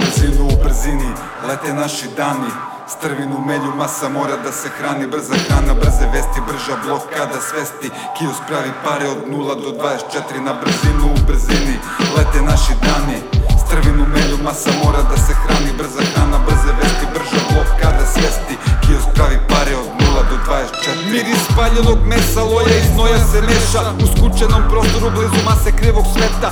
Brzinu u brzini lete naši dani Strvinu melju masa mora da se hrani Brza hrana, brze vesti, brža blokada svesti Kijus pravi pare od 0 do 24 Na brzinu u brzini lete naši dani i znoja se meša U skučenom prostoru blizu mase krivog sveta.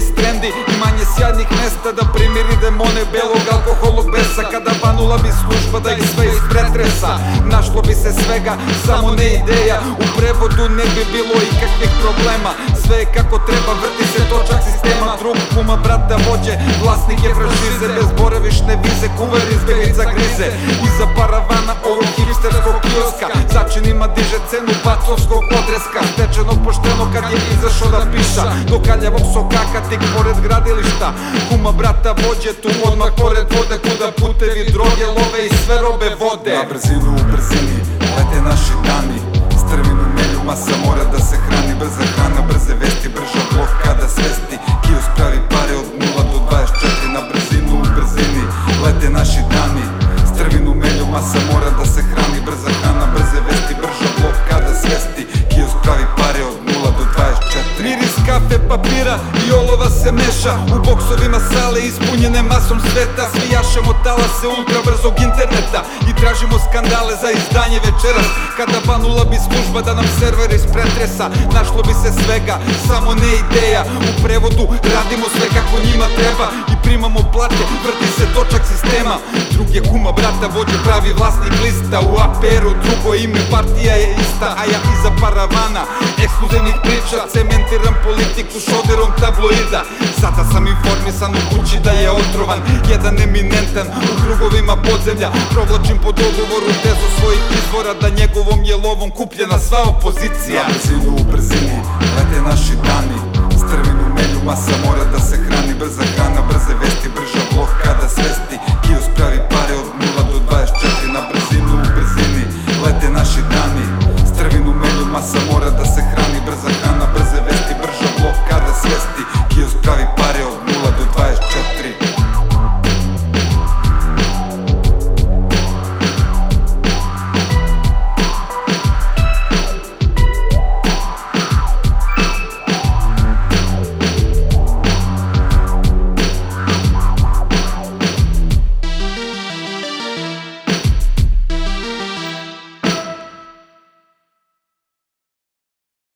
Iz trendi i manje sjajnih mesta Da primiri demone belog alkoholog besa. Kada banula bi služba da ih sve ispretresa Našlo bi se svega, samo ne ideja. U prevodu ne bi bilo ikakvih problema. Sve je kako treba, vrti se točak sistema. Drug kuma, brata, vođe, vlasnik je franšize. Bez boravišne vize, kuver izbjeglica grize. Iza paravana ovog hipsterskog kioska Začinima diže cenu bacovskog odreska Stečenog pošteno kad je izašao da piša. Do kaljavog sokaka tik pored gradilišta. Kuma brata vođe tu odmah pored vode Kuda putevi droge love i sve robe vode. Na brzinu u brzini lete naši dani. Strvinu melju masa mora da se hrani. Brza hrana, brze vesti, brža blokada svesti. Kijus pravi pare od 0 do 24 Na brzinu u brzini lete naši dani i olova se meša U boksovima sale ispunjene masom sveta. Svi jašemo talase ultra brzog interneta I tražimo skandale za izdanje večeras. Kada banula bi služba da nam server ispretresa Našlo bi se svega, samo ne ideja. U prevodu radimo sve kako njima treba. I primamo plate, vrti se točak sistema. Drug je kuma brata, vođe pravi vlasnik lista. U APR-u drugo ime partija je ista A ja iza paravana, ekskluzivnih priča Cementiram politiku šoderom tabloida. Sada sam informisan u kući da je otrovan Jedan eminentan u krugovima podzemlja. Provlačim po dogovoru tezu svojih izvora Da njegovom je lovom kupljena sva opozicija. Na brzinu u brzini lete naši dani Strvinu melju masa mora da se hrani Brza